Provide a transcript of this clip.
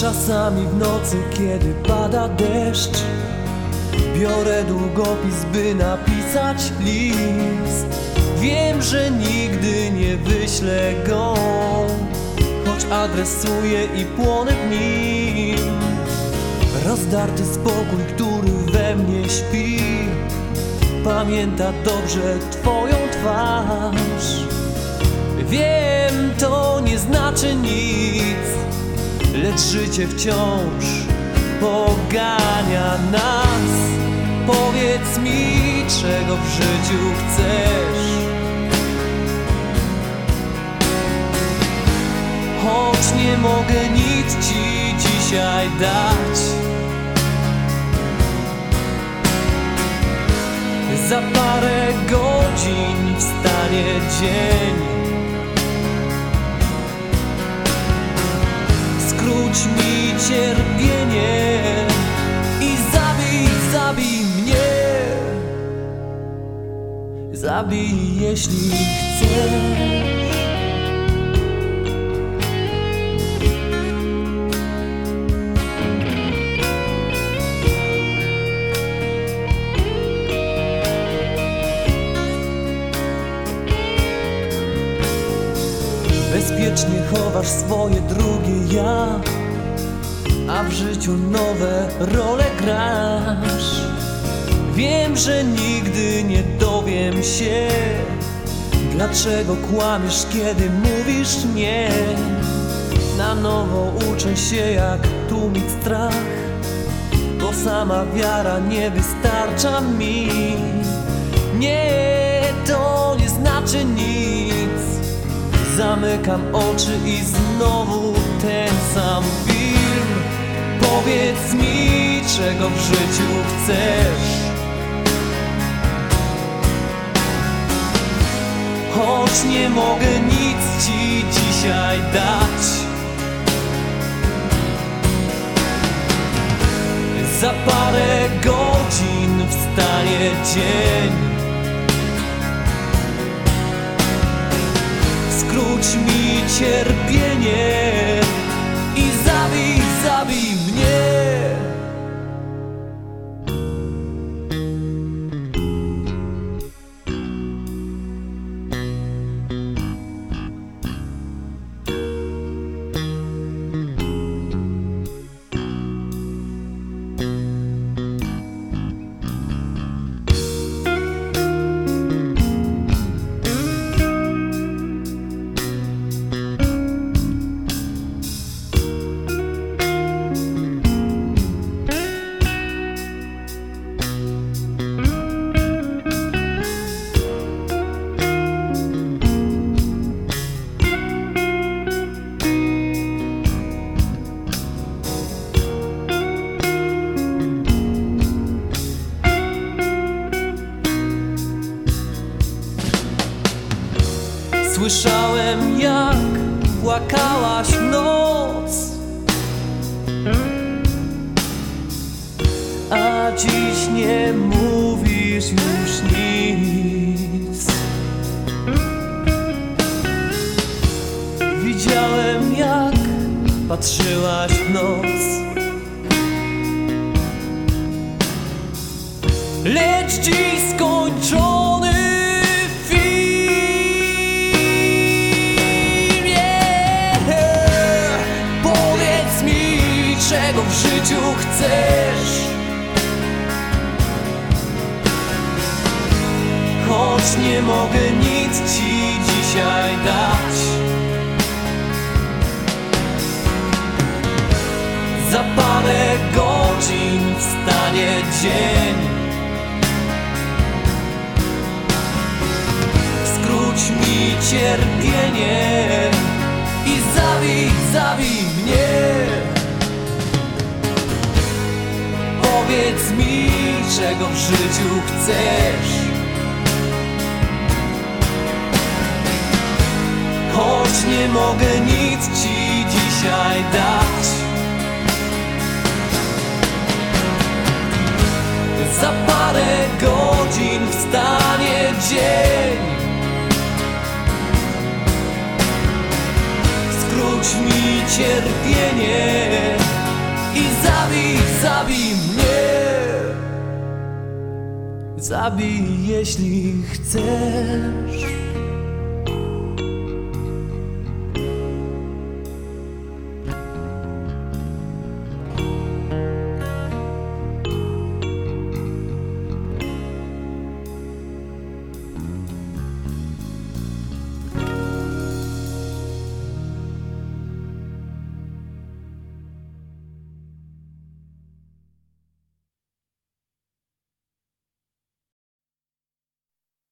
Czasami w nocy, kiedy pada deszcz Biorę długopis, by napisać list. Wiem, że nigdy nie wyślę go Choć adresuję i płonę w nim. Rozdarty spokój, który we mnie śpi Pamięta dobrze twoją twarz. Wiem, to nie znaczy nic Lecz życie wciąż pogania nas. Powiedz mi, czego w życiu chcesz. Choć nie mogę nic ci dzisiaj dać. Za parę godzin wstanie dzień Skróć mi cierpienie i zabij, zabij mnie. Zabij, jeśli chcesz. Bezpiecznie chowasz swoje drugie ja A w życiu nowe role grasz. Wiem, że nigdy nie dowiem się Dlaczego kłamiesz, kiedy mówisz nie. Na nowo uczę się jak tłumić strach Bo sama wiara nie wystarcza mi. Nie, to nie znaczy nic Zamykam oczy i znowu ten sam film. Powiedz mi, czego w życiu chcesz. Choć nie mogę nic ci dzisiaj dać. Za parę godzin wstanie dzień Skróć mi cierpienie Słyszałem jak płakałaś noc. A dziś nie mówisz już nic. Widziałem jak patrzyłaś w noc życiu chcesz. Choć nie mogę nic ci dzisiaj dać. Za parę godzin wstanie dzień. Skróć mi cierpienie Powiedz mi, czego w życiu chcesz. Choć nie mogę nic ci dzisiaj dać. Za parę godzin wstanie dzień. Skróć mi cierpienie Zabij, jeśli chcesz